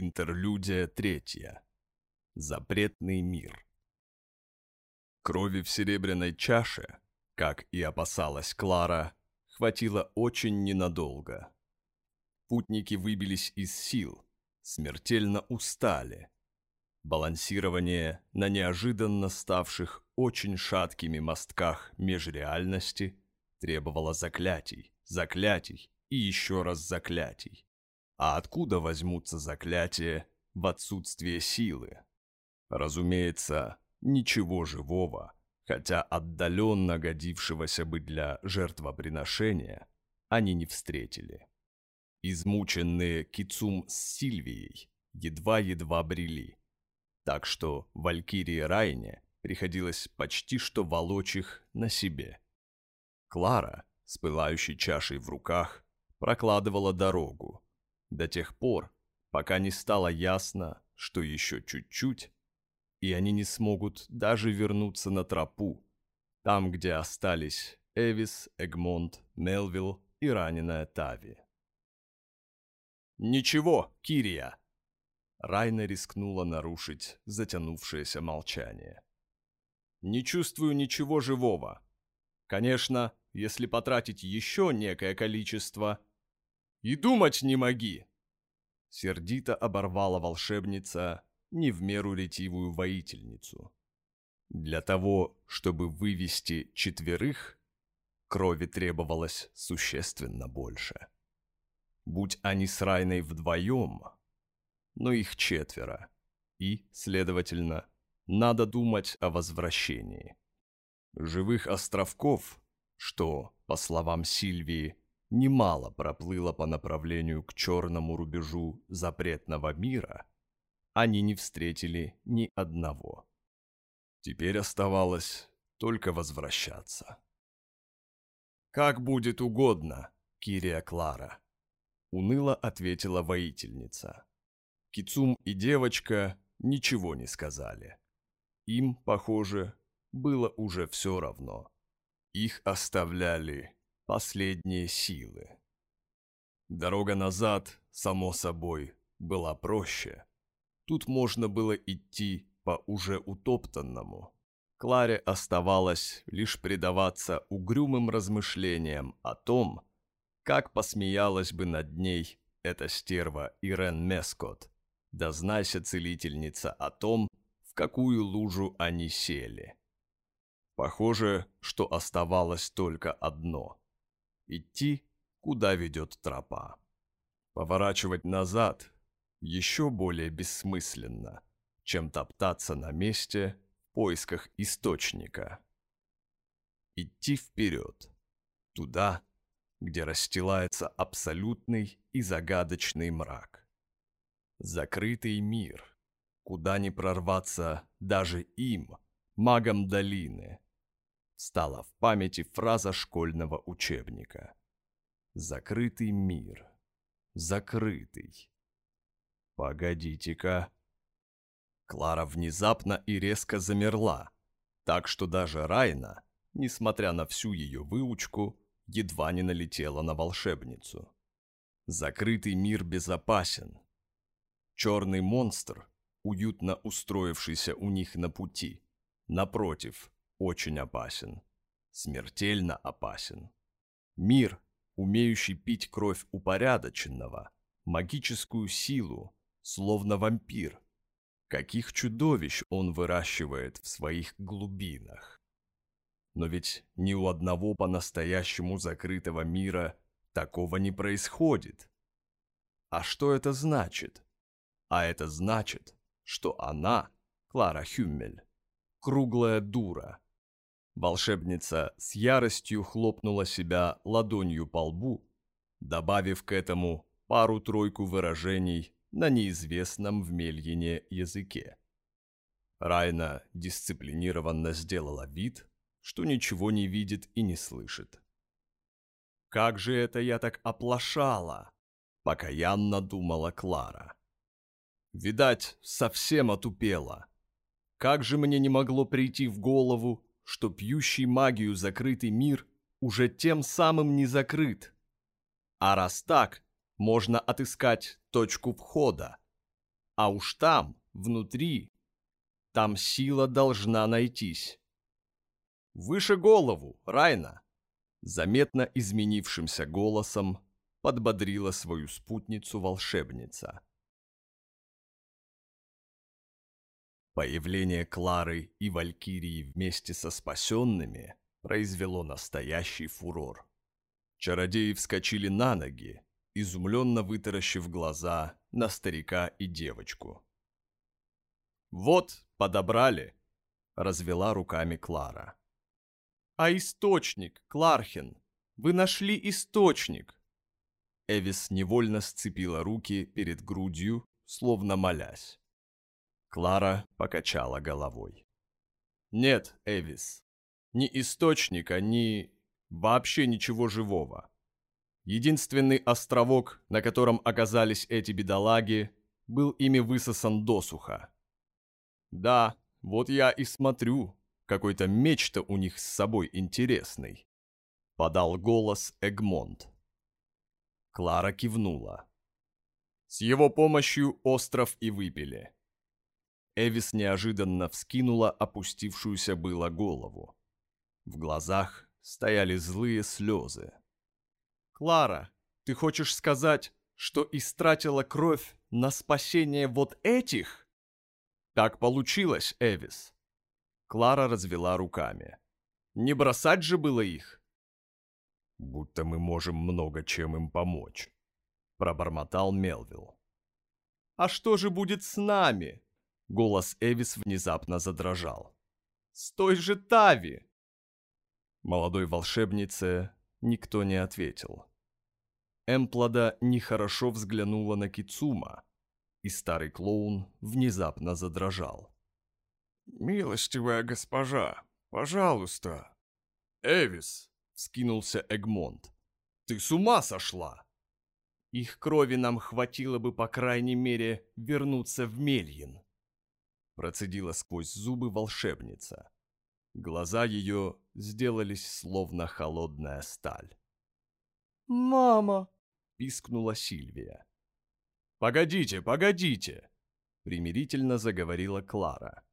Интерлюдия третья. Запретный мир. Крови в серебряной чаше, как и опасалась Клара, хватило очень ненадолго. Путники выбились из сил, смертельно устали. Балансирование на неожиданно ставших очень шаткими мостках межреальности требовало заклятий, заклятий и еще раз заклятий. А откуда возьмутся заклятия в отсутствие силы? Разумеется, ничего живого, хотя отдаленно годившегося бы для жертвоприношения, они не встретили. Измученные Кицум с Сильвией едва-едва брели, так что Валькирии Райне приходилось почти что волочь их на себе. Клара, с пылающей чашей в руках, прокладывала дорогу, до тех пор, пока не стало ясно, что еще чуть-чуть, и они не смогут даже вернуться на тропу, там, где остались Эвис, Эгмонт, Мелвилл и раненая Тави. «Ничего, Кирия!» Райна рискнула нарушить затянувшееся молчание. «Не чувствую ничего живого. Конечно, если потратить еще некое количество, и думать не моги!» Сердито оборвала волшебница не в меру ретивую воительницу. Для того, чтобы вывести четверых, крови требовалось существенно больше. Будь они с Райной вдвоем, но их четверо, и, следовательно, надо думать о возвращении. Живых островков, что, по словам Сильвии, немало проплыло по направлению к черному рубежу запретного мира, они не встретили ни одного. Теперь оставалось только возвращаться. «Как будет угодно, Кирия Клара», — уныло ответила воительница. Кицум и девочка ничего не сказали. Им, похоже, было уже все равно. Их оставляли последние силы. Дорога назад, само собой, была проще. Тут можно было идти по уже утоптанному. Кларе оставалось лишь предаваться угрюмым размышлениям о том, как посмеялась бы над ней эта стерва Ирен Мескот, да знайся целительница о том, в какую лужу они сели. Похоже, что оставалось только одно идти, куда ведет тропа. Поворачивать назад еще более бессмысленно, чем топтаться на месте в поисках источника. Идти вперед, туда, где расстилается абсолютный и загадочный мрак. Закрытый мир, куда не прорваться даже им, магам долины, стала в памяти фраза школьного учебника. «Закрытый мир. Закрытый. Погодите-ка». Клара внезапно и резко замерла, так что даже Райна, несмотря на всю ее выучку, едва не налетела на волшебницу. Закрытый мир безопасен. Черный монстр, уютно устроившийся у них на пути, напротив, очень опасен. Смертельно опасен. Мир, умеющий пить кровь упорядоченного, магическую силу, словно вампир. Каких чудовищ он выращивает в своих глубинах. Но ведь ни у одного по-настоящему закрытого мира такого не происходит. А что это значит? А это значит, что она, Клара Хюммель, круглая дура, Волшебница с яростью хлопнула себя ладонью по лбу, добавив к этому пару-тройку выражений на неизвестном в Мельине языке. Райна дисциплинированно сделала вид, что ничего не видит и не слышит. «Как же это я так оплошала!» — покаянно думала Клара. «Видать, совсем отупела. Как же мне не могло прийти в голову, что пьющий магию закрытый мир уже тем самым не закрыт. А раз так, можно отыскать точку входа. А уж там, внутри, там сила должна найтись. Выше голову, Райна! Заметно изменившимся голосом подбодрила свою спутницу волшебница. Появление Клары и Валькирии вместе со спасенными произвело настоящий фурор. Чародеи вскочили на ноги, изумленно вытаращив глаза на старика и девочку. «Вот, подобрали!» — развела руками Клара. «А источник, Клархин! Вы нашли источник!» Эвис невольно сцепила руки перед грудью, словно молясь. Клара покачала головой. «Нет, Эвис, ни источника, ни... вообще ничего живого. Единственный островок, на котором оказались эти бедолаги, был ими высосан досуха. Да, вот я и смотрю, какой-то меч-то у них с собой интересный», — подал голос Эгмонт. Клара кивнула. С его помощью остров и выпили. Эвис неожиданно вскинула опустившуюся было голову. В глазах стояли злые слезы. «Клара, ты хочешь сказать, что истратила кровь на спасение вот этих?» «Так получилось, Эвис». Клара развела руками. «Не бросать же было их?» «Будто мы можем много чем им помочь», — пробормотал Мелвилл. «А что же будет с нами?» Голос Эвис внезапно задрожал. «С той же Тави!» Молодой волшебнице никто не ответил. Эмплада нехорошо взглянула на Кицума, и старый клоун внезапно задрожал. «Милостивая госпожа, пожалуйста!» «Эвис!» — вскинулся Эгмонт. «Ты с ума сошла!» «Их крови нам хватило бы, по крайней мере, вернуться в Мельин», Процедила сквозь зубы волшебница. Глаза ее сделались словно холодная сталь. «Мама!» – пискнула Сильвия. «Погодите, погодите!» – примирительно заговорила Клара.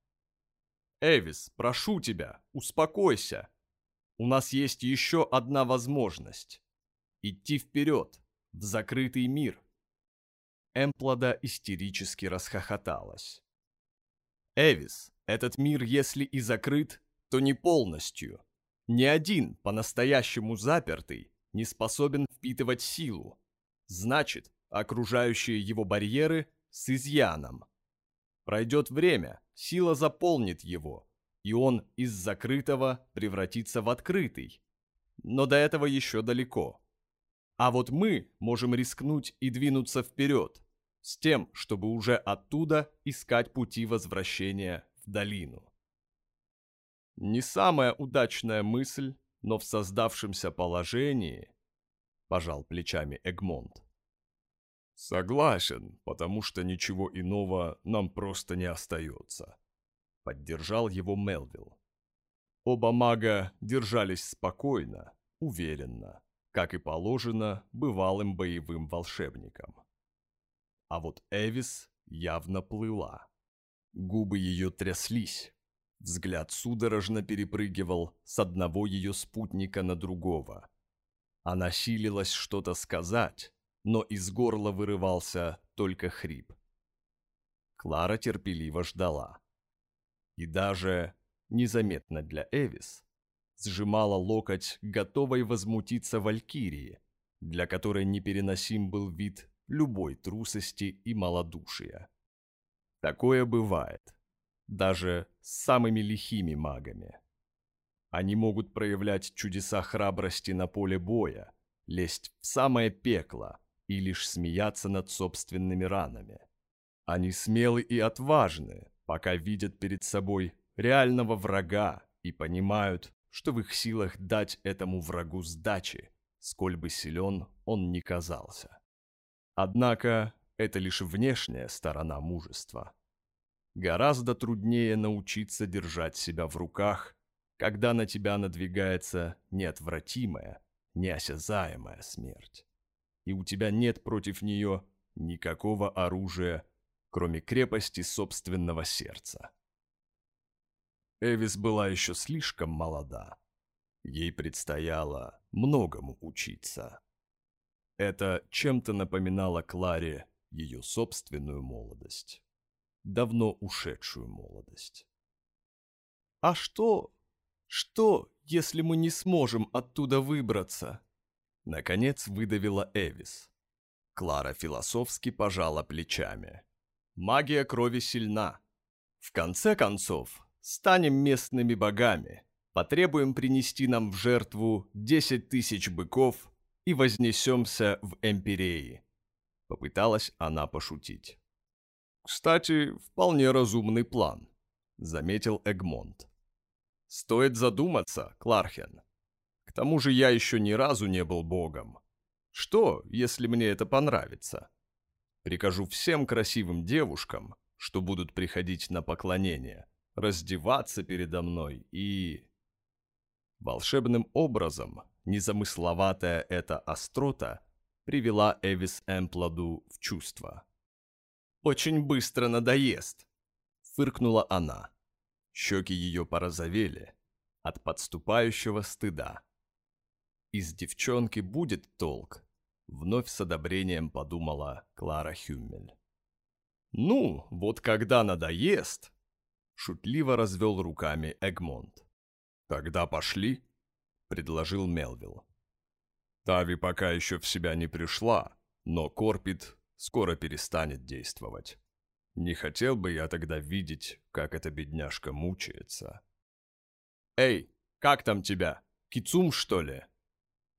«Эвис, прошу тебя, успокойся. У нас есть еще одна возможность. Идти вперед, в закрытый мир». Эмплада истерически расхохоталась. Эвис, этот мир, если и закрыт, то не полностью. Ни один, по-настоящему запертый, не способен впитывать силу. Значит, окружающие его барьеры с изъяном. Пройдет время, сила заполнит его, и он из закрытого превратится в открытый. Но до этого еще далеко. А вот мы можем рискнуть и двинуться вперед, с тем, чтобы уже оттуда искать пути возвращения в долину. Не самая удачная мысль, но в создавшемся положении, пожал плечами Эгмонт. Согласен, потому что ничего иного нам просто не остается. Поддержал его Мелвилл. Оба мага держались спокойно, уверенно, как и положено бывалым боевым волшебникам. А вот Эвис явно плыла. Губы ее тряслись. Взгляд судорожно перепрыгивал с одного ее спутника на другого. Она силилась что-то сказать, но из горла вырывался только хрип. Клара терпеливо ждала. И даже, незаметно для Эвис, сжимала локоть, готовой возмутиться Валькирии, для которой непереносим был вид любой трусости и малодушия. Такое бывает, даже с самыми лихими магами. Они могут проявлять чудеса храбрости на поле боя, лезть в самое пекло и лишь смеяться над собственными ранами. Они смелы и отважны, пока видят перед собой реального врага и понимают, что в их силах дать этому врагу сдачи, сколь бы силен он ни казался. Однако это лишь внешняя сторона мужества. Гораздо труднее научиться держать себя в руках, когда на тебя надвигается неотвратимая, неосязаемая смерть. И у тебя нет против нее никакого оружия, кроме крепости собственного сердца. Эвис была еще слишком молода. Ей предстояло многому учиться. Это чем-то напоминало Кларе ее собственную молодость. Давно ушедшую молодость. «А что? Что, если мы не сможем оттуда выбраться?» Наконец выдавила Эвис. Клара философски пожала плечами. «Магия крови сильна. В конце концов, станем местными богами, потребуем принести нам в жертву десять тысяч быков и вознесемся в Эмпиреи». Попыталась она пошутить. «Кстати, вполне разумный план», — заметил Эгмонт. «Стоит задуматься, Клархен. К тому же я еще ни разу не был богом. Что, если мне это понравится? Прикажу всем красивым девушкам, что будут приходить на поклонение, раздеваться передо мной и...» Волшебным образом незамысловатая эта острота привела Эвис Эмпладу в чувство. «Очень быстро надоест», — фыркнула она. Щеки ее порозовели от подступающего стыда. «Из девчонки будет толк», — вновь с одобрением подумала Клара Хюммель. «Ну, вот когда надоест», — шутливо развел руками Эгмонт. «Тогда пошли», — предложил Мелвилл. Тави пока еще в себя не пришла, но Корпит скоро перестанет действовать. Не хотел бы я тогда видеть, как эта бедняжка мучается. «Эй, как там тебя? Кицум, что ли?»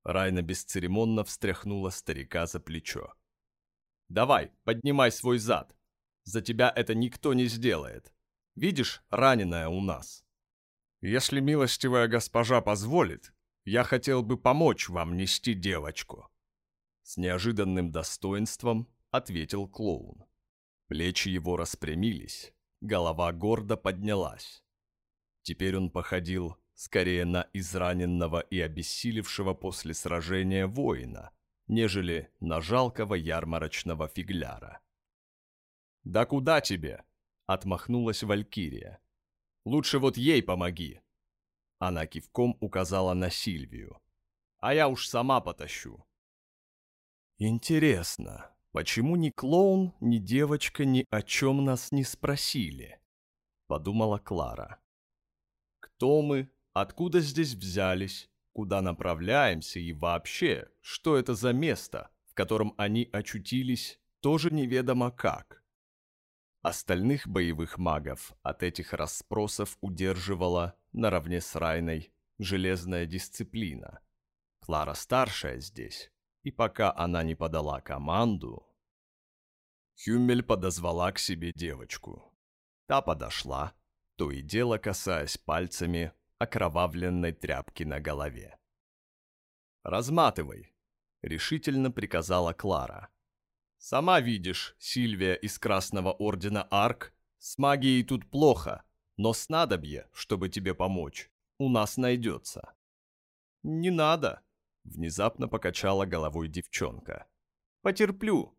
Райна бесцеремонно встряхнула старика за плечо. «Давай, поднимай свой зад. За тебя это никто не сделает. Видишь, раненая у нас». «Если милостивая госпожа позволит, я хотел бы помочь вам нести девочку». С неожиданным достоинством ответил клоун. Плечи его распрямились, голова гордо поднялась. Теперь он походил скорее на израненного и обессилевшего после сражения воина, нежели на жалкого ярмарочного фигляра. «Да куда тебе?» — отмахнулась Валькирия. «Лучше вот ей помоги, она кивком указала на Сильвию. «А я уж сама потащу». «Интересно, почему ни клоун, ни девочка ни о чем нас не спросили?» Подумала Клара. «Кто мы? Откуда здесь взялись? Куда направляемся и вообще, что это за место, в котором они очутились, тоже неведомо как?» Остальных боевых магов от этих расспросов удерживала, наравне с Райной, железная дисциплина. Клара старшая здесь, и пока она не подала команду... Хюмель подозвала к себе девочку. Та подошла, то и дело касаясь пальцами окровавленной тряпки на голове. «Разматывай», — решительно приказала Клара. Сама видишь, Сильвия из Красного Ордена Арк, с магией тут плохо, но снадобье, чтобы тебе помочь, у нас найдется. Не надо, внезапно покачала головой девчонка. Потерплю.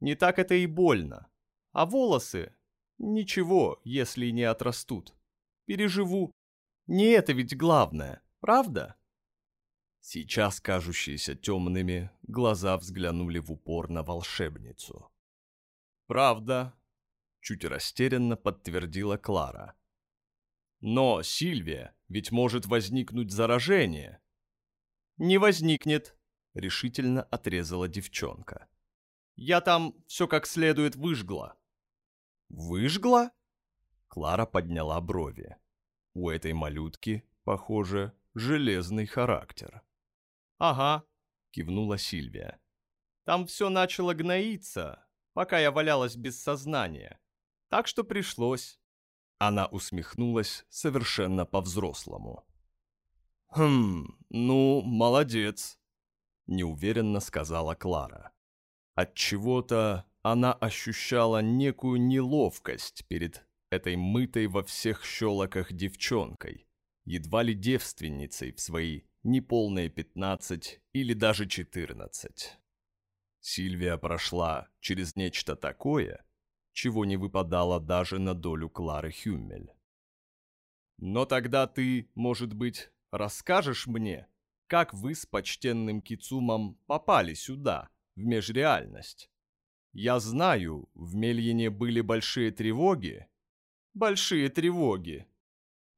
Не так это и больно. А волосы? Ничего, если не отрастут. Переживу. Не это ведь главное, правда? Сейчас кажущиеся темными, глаза взглянули в упор на волшебницу. «Правда», — чуть растерянно подтвердила Клара. «Но, Сильвия, ведь может возникнуть заражение». «Не возникнет», — решительно отрезала девчонка. «Я там все как следует выжгла». «Выжгла?» Клара подняла брови. У этой малютки, похоже, железный характер. «Ага», — кивнула Сильвия. «Там все начало гноиться, пока я валялась без сознания. Так что пришлось». Она усмехнулась совершенно по-взрослому. «Хм, ну, молодец», — неуверенно сказала Клара. Отчего-то она ощущала некую неловкость перед этой мытой во всех щелоках девчонкой, едва ли девственницей в свои неполные 15 или даже 14. Сильвия прошла через нечто такое, чего не выпадало даже на долю Клары Хюммель. «Но тогда ты, может быть, расскажешь мне, как вы с почтенным Кицумом попали сюда, в межреальность? Я знаю, в Мельине были большие тревоги». «Большие тревоги!»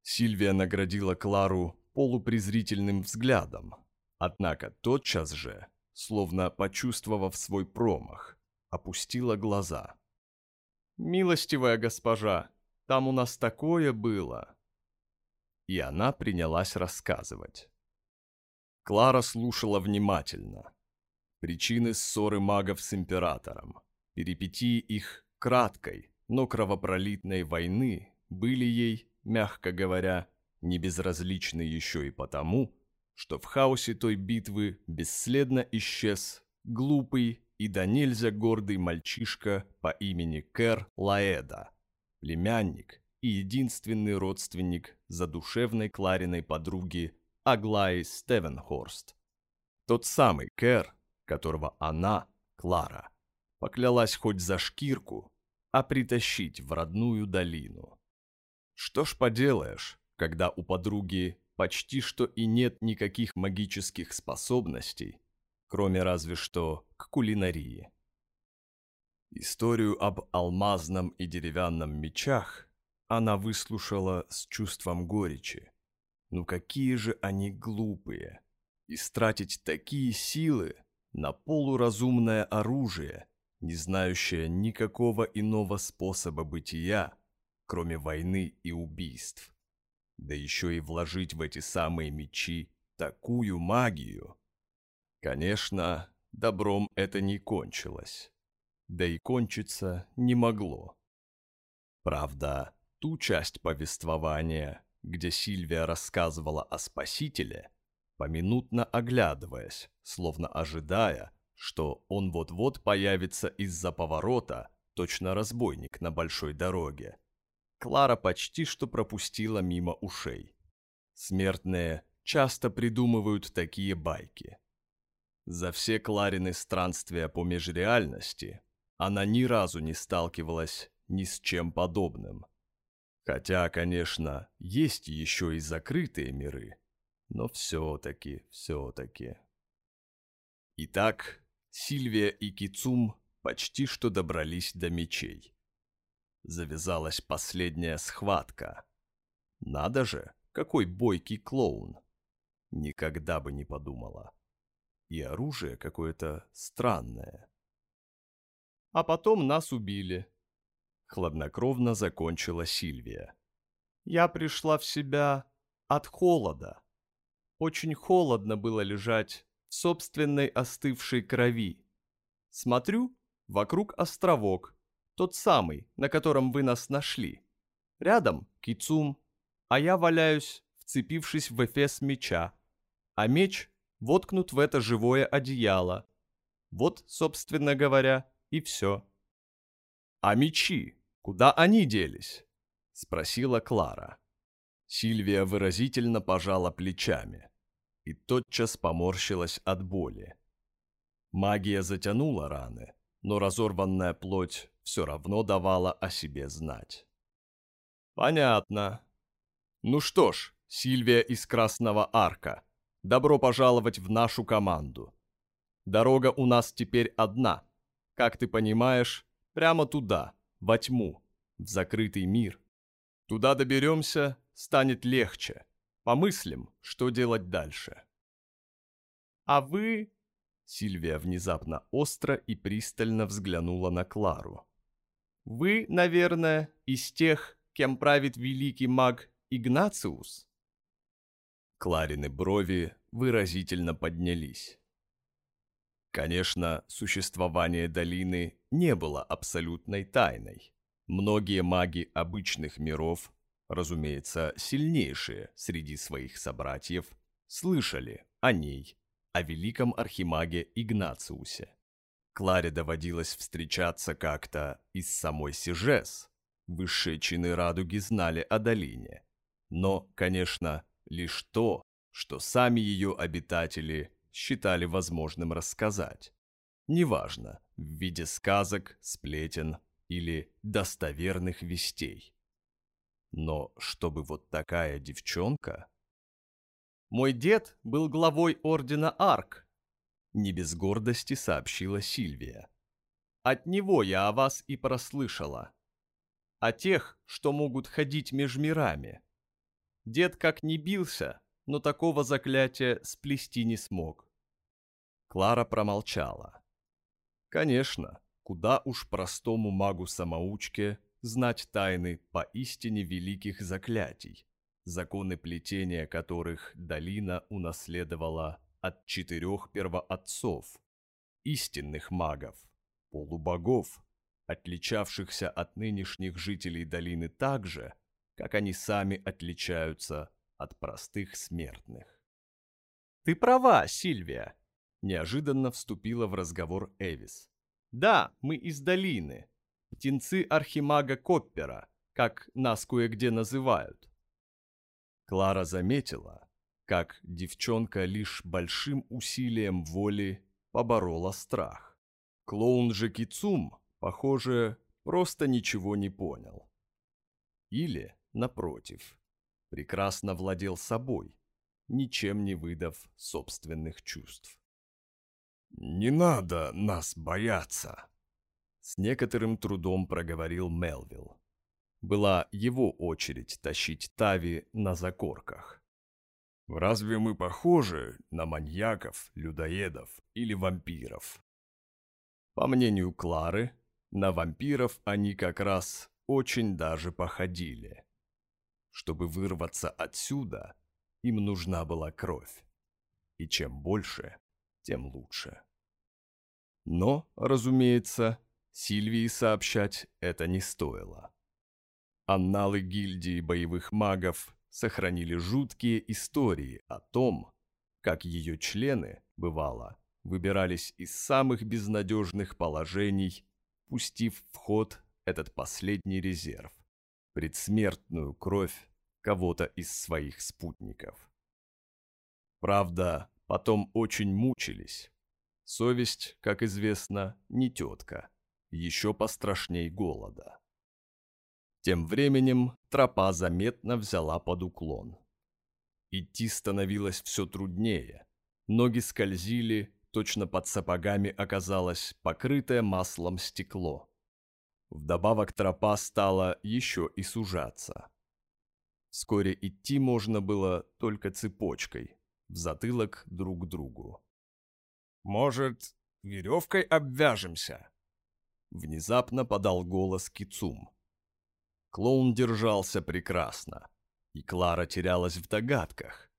Сильвия наградила Клару полупрезрительным взглядом, однако тотчас же, словно почувствовав свой промах, опустила глаза. «Милостивая госпожа, там у нас такое было!» И она принялась рассказывать. Клара слушала внимательно. Причины ссоры магов с императором, перипетии их краткой, но кровопролитной войны были ей, мягко говоря, не безразличны еще и потому, что в хаосе той битвы бесследно исчез глупый и до нельзя гордый мальчишка по имени Кэр Лаэда, племянник и единственный родственник задушевной Клариной подруги Аглаи Стевенхорст. Тот самый Кэр, которого она, Клара, поклялась хоть за шкирку, а притащить в родную долину. Что ж поделаешь, когда у подруги почти что и нет никаких магических способностей, кроме разве что к кулинарии. Историю об алмазном и деревянном мечах она выслушала с чувством горечи. Ну какие же они глупые! Истратить такие силы на полуразумное оружие, не знающее никакого иного способа бытия, кроме войны и убийств. Да еще и вложить в эти самые мечи такую магию, Конечно, добром это не кончилось. Да и кончиться не могло. Правда, ту часть повествования, где Сильвия рассказывала о Спасителе, поминутно оглядываясь, словно ожидая, что он вот-вот появится из-за поворота, точно разбойник на большой дороге. Клара почти что пропустила мимо ушей. Смертные часто придумывают такие байки. За все Кларины странствия по межреальности она ни разу не сталкивалась ни с чем подобным. Хотя, конечно, есть еще и закрытые миры, но все-таки, все-таки. Итак, Сильвия и Кицум почти что добрались до мечей. Завязалась последняя схватка. Надо же, какой бойкий клоун. Никогда бы не подумала и оружие какое-то странное. А потом нас убили. Хладнокровно закончила Сильвия. Я пришла в себя от холода. Очень холодно было лежать в собственной остывшей крови. Смотрю, вокруг островок, тот самый, на котором вы нас нашли. Рядом кицум, а я валяюсь, вцепившись в эфес меча, а меч воткнут в это живое одеяло. Вот, собственно говоря, и все. «А мечи? Куда они делись?» — спросила Клара. Сильвия выразительно пожала плечами и тотчас поморщилась от боли. Магия затянула раны, но разорванная плоть все равно давала о себе знать. «Понятно. Ну что ж, Сильвия из Красного Арка, Добро пожаловать в нашу команду. Дорога у нас теперь одна. Как ты понимаешь, прямо туда, во тьму, в закрытый мир. Туда доберемся, станет легче. Помыслим, что делать дальше. А вы... Сильвия внезапно остро и пристально взглянула на Клару. «Вы, наверное, из тех, кем правит великий маг Игнациус?» Кларины брови выразительно поднялись. Конечно, существование долины не было абсолютной тайной. Многие маги обычных миров, разумеется, сильнейшие среди своих собратьев, слышали о ней, о великом архимаге Игнациусе. Кларе доводилось встречаться как-то из самой Сижес. Высшие чины радуги знали о долине. Но, конечно, лишь то, что сами ее обитатели считали возможным рассказать. Неважно, в виде сказок, сплетен или достоверных вестей. Но чтобы вот такая девчонка... Мой дед был главой ордена Арк, не без гордости сообщила Сильвия. От него я о вас и прослышала. О тех, что могут ходить меж мирами. Дед как не бился, но такого заклятия сплести не смог. Клара промолчала. Конечно, куда уж простому магу-самоучке знать тайны поистине великих заклятий, законы плетения которых Долина унаследовала от четырех первоотцов, истинных магов, полубогов, отличавшихся от нынешних жителей долины так же, как они сами отличаются от простых смертных. «Ты права, Сильвия!» – неожиданно вступила в разговор Эвис. «Да, мы из долины, птенцы архимага Коппера, как нас кое-где называют». Клара заметила, как девчонка лишь большим усилием воли поборола страх. Клоун же Кицум, похоже, просто ничего не понял. Или, напротив, прекрасно владел собой, ничем не выдав собственных чувств. «Не надо нас бояться», — с некоторым трудом проговорил Мелвилл. Была его очередь тащить Тави на закорках. Разве мы похожи на маньяков, людоедов или вампиров? По мнению Клары, на вампиров они как раз очень даже походили. Чтобы вырваться отсюда, им нужна была кровь. И чем больше, тем лучше. Но, разумеется, Сильвии сообщать это не стоило. Анналы гильдии боевых магов сохранили жуткие истории о том, как ее члены, бывало, выбирались из самых безнадежных положений, пустив в ход этот последний резерв, предсмертную кровь кого-то из своих спутников. Правда, потом очень мучились. Совесть, как известно, не тетка, еще пострашней голода. Тем временем тропа заметно взяла под уклон. Идти становилось все труднее. Ноги скользили, точно под сапогами оказалось покрытое маслом стекло. Вдобавок тропа стала еще и сужаться. Вскоре идти можно было только цепочкой, в затылок друг к другу. «Может, веревкой обвяжемся?» Внезапно подал голос Кицум. Клоун держался прекрасно, и Клара терялась в догадках.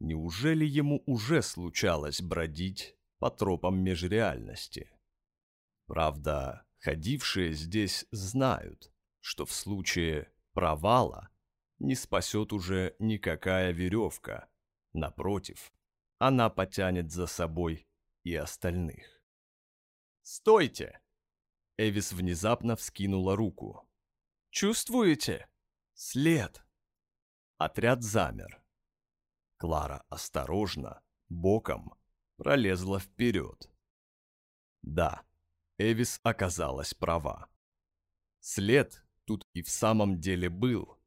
Неужели ему уже случалось бродить по тропам межреальности? Правда, ходившие здесь знают, что в случае провала не спасет уже никакая веревка. Напротив, она потянет за собой и остальных. «Стойте!» Эвис внезапно вскинула руку. Чувствуете? След. Отряд замер. Клара осторожно, боком, пролезла вперед. Да, Эвис оказалась права. След тут и в самом деле был.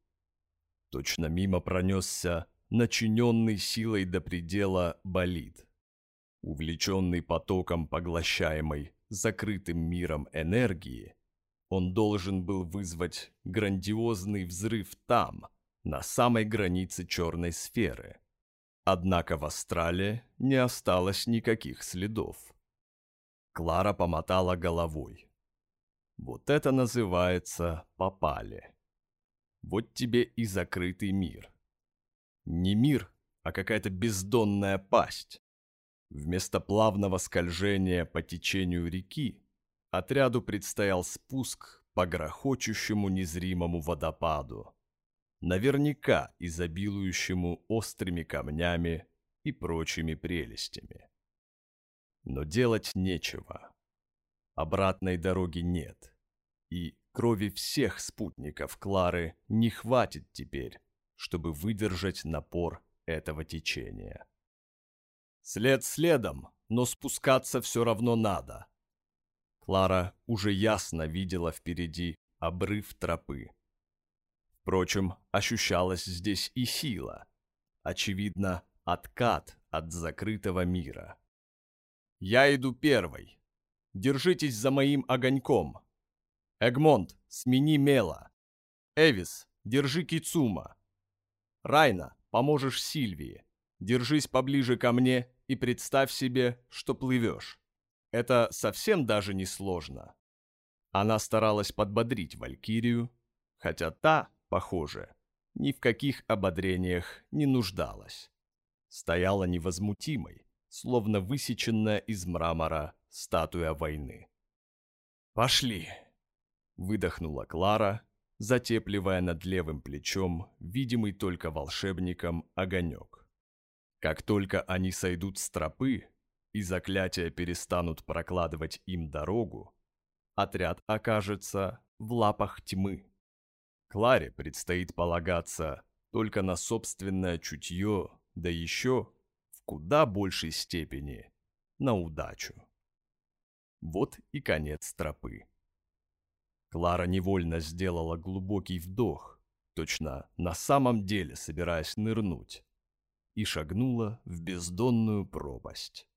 Точно мимо пронесся начиненный силой до предела болид. Увлеченный потоком поглощаемой закрытым миром энергии, он должен был вызвать грандиозный взрыв там, на самой границе черной сферы. Однако в Астрале не осталось никаких следов. Клара помотала головой. Вот это называется попали. Вот тебе и закрытый мир. Не мир, а какая-то бездонная пасть. Вместо плавного скольжения по течению реки Отряду предстоял спуск по грохочущему незримому водопаду, наверняка изобилующему острыми камнями и прочими прелестями. Но делать нечего. Обратной дороги нет, и крови всех спутников Клары не хватит теперь, чтобы выдержать напор этого течения. След следом, но спускаться все равно надо. Клара уже ясно видела впереди обрыв тропы. Впрочем, ощущалась здесь и сила. Очевидно, откат от закрытого мира. «Я иду первой. Держитесь за моим огоньком. Эгмонт, смени Мела. Эвис, держи Кицума. Райна, поможешь Сильвии. Держись поближе ко мне и представь себе, что плывешь. Это совсем даже не сложно». Она старалась подбодрить Валькирию, хотя та, похоже, ни в каких ободрениях не нуждалась. Стояла невозмутимой, словно высеченная из мрамора статуя войны. «Пошли!» — выдохнула Клара, затепливая над левым плечом видимый только волшебником огонек. Как только они сойдут с тропы и заклятия перестанут прокладывать им дорогу, отряд окажется в лапах тьмы. Кларе предстоит полагаться только на собственное чутье, да еще куда большей степени на удачу. Вот и конец тропы. Клара невольно сделала глубокий вдох, точно на самом деле собираясь нырнуть, и шагнула в бездонную пропасть.